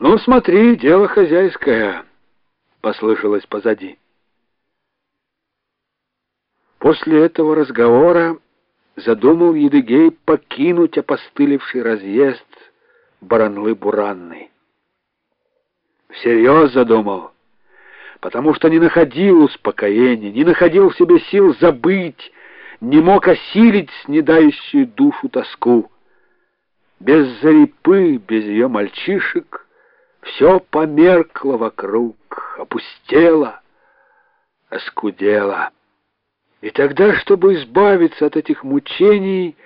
«Ну, смотри, дело хозяйское», — послышалось позади. После этого разговора задумал Едыгей покинуть опостылевший разъезд Баранлы-Буранный. Всерьез задумал, потому что не находил успокоения, не находил в себе сил забыть, не мог осилить снедающую душу тоску. Без Зарипы, без ее мальчишек — все померкло вокруг, опустело, оскудело. И тогда, чтобы избавиться от этих мучений,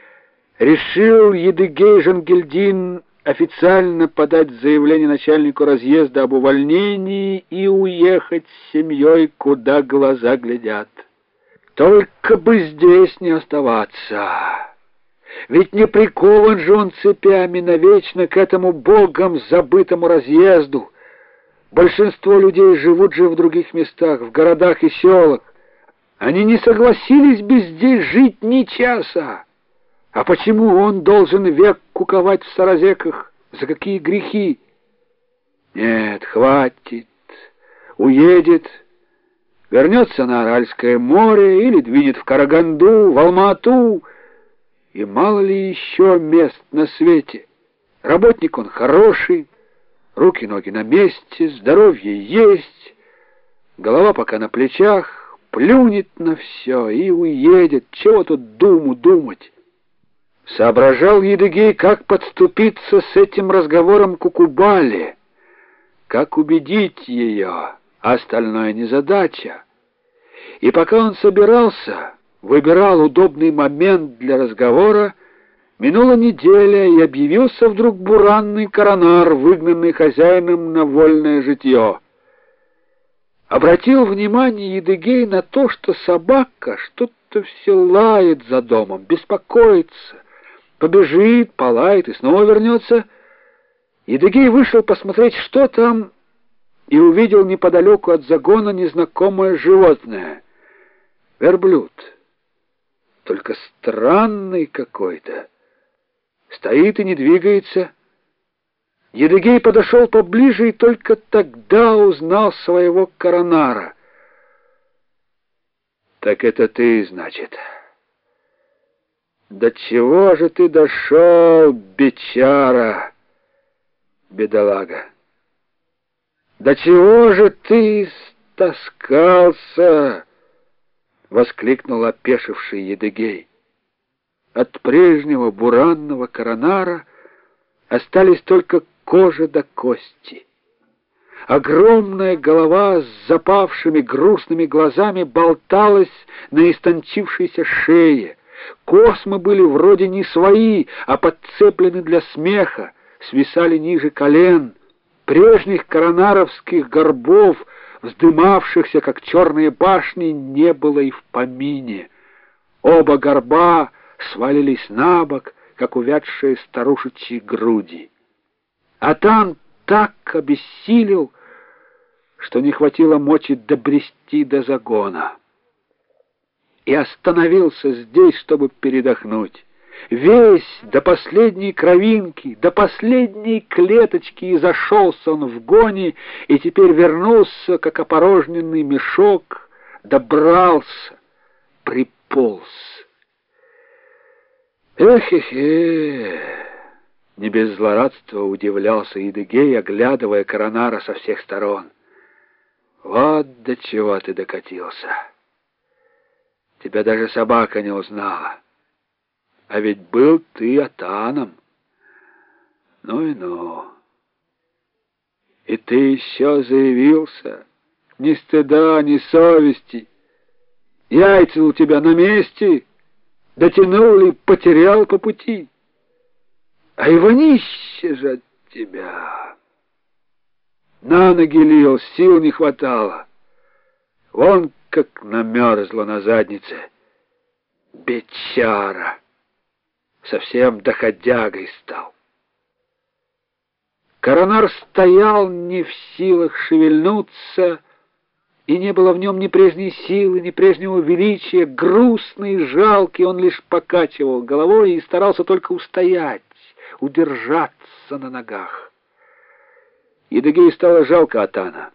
решил Едыгей Жангельдин официально подать заявление начальнику разъезда об увольнении и уехать с семьей, куда глаза глядят. Только бы здесь не оставаться. Ведь не прикован же он цепями навечно к этому богом забытому разъезду. Большинство людей живут же в других местах, в городах и селах. Они не согласились бы здесь жить ни часа. А почему он должен век куковать в саразеках? За какие грехи? Нет, хватит. Уедет, вернется на Аральское море или двинет в Караганду, в Алмату, и мало ли еще мест на свете. Работник он хороший, руки-ноги на месте, здоровье есть, голова пока на плечах, плюнет на все и уедет. Чего тут думу думать? Соображал Едыгей, как подступиться с этим разговором к Укубале, как убедить ее, а остальное не задача. И пока он собирался выбирал удобный момент для разговора, минула неделя, и объявился вдруг буранный коронар, выгнанный хозяином на вольное житье. Обратил внимание Едыгей на то, что собака что-то все лает за домом, беспокоится, побежит, полает и снова вернется. Едыгей вышел посмотреть, что там, и увидел неподалеку от загона незнакомое животное — верблюд только странный какой-то. Стоит и не двигается. Едыгей подошел поближе и только тогда узнал своего коронара. «Так это ты, значит?» «До чего же ты дошел, бичара, бедолага? До чего же ты стаскался?» Воскликнул опешивший Едыгей. От прежнего буранного коронара остались только кожа до кости. Огромная голова с запавшими грустными глазами болталась на истончившейся шее. Космы были вроде не свои, а подцеплены для смеха, свисали ниже колен. Прежних коронаровских горбов — вздымавшихся, как черные башни, не было и в помине. Оба горба свалились на бок, как увядшие старушечьи груди. А там так обессилел, что не хватило мочи добрести до загона. И остановился здесь, чтобы передохнуть. Весь до последней кровинки, до последней клеточки и зашелся он в гоне, и теперь вернулся, как опорожненный мешок, добрался, приполз. Эх-эх-эх! Не без злорадства удивлялся Идыгей, оглядывая Коронара со всех сторон. Вот до чего ты докатился. Тебя даже собака не узнала. А ведь был ты атаном. Ну и ну. И ты еще заявился. Ни стыда, ни совести. Яйца у тебя на месте. Дотянул ли, потерял по пути. А Иванище же от тебя. На ноги лил, сил не хватало. Вон как намерзла на заднице. Бечара! Совсем доходягой стал. Коронар стоял не в силах шевельнуться, и не было в нем ни прежней силы, ни прежнего величия. Грустный, жалкий, он лишь покачивал головой и старался только устоять, удержаться на ногах. Едыгею стало жалко Атана.